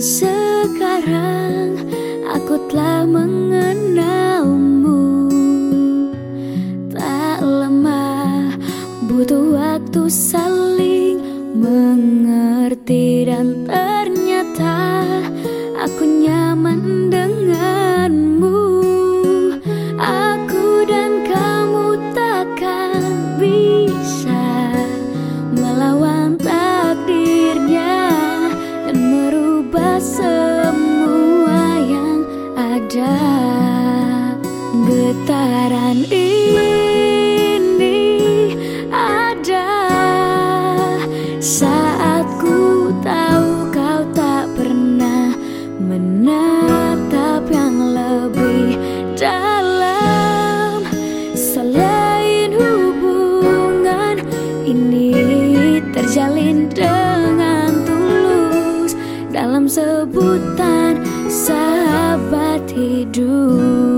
sekarang aku telah mengenalmu. Tak lama butuh waktu saling mengerti Dan ternyata merubah semua yang ada. Getaran ini ada. Saat ku tahu kau tak pernah menatap sebutan sahabat hidup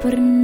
pernah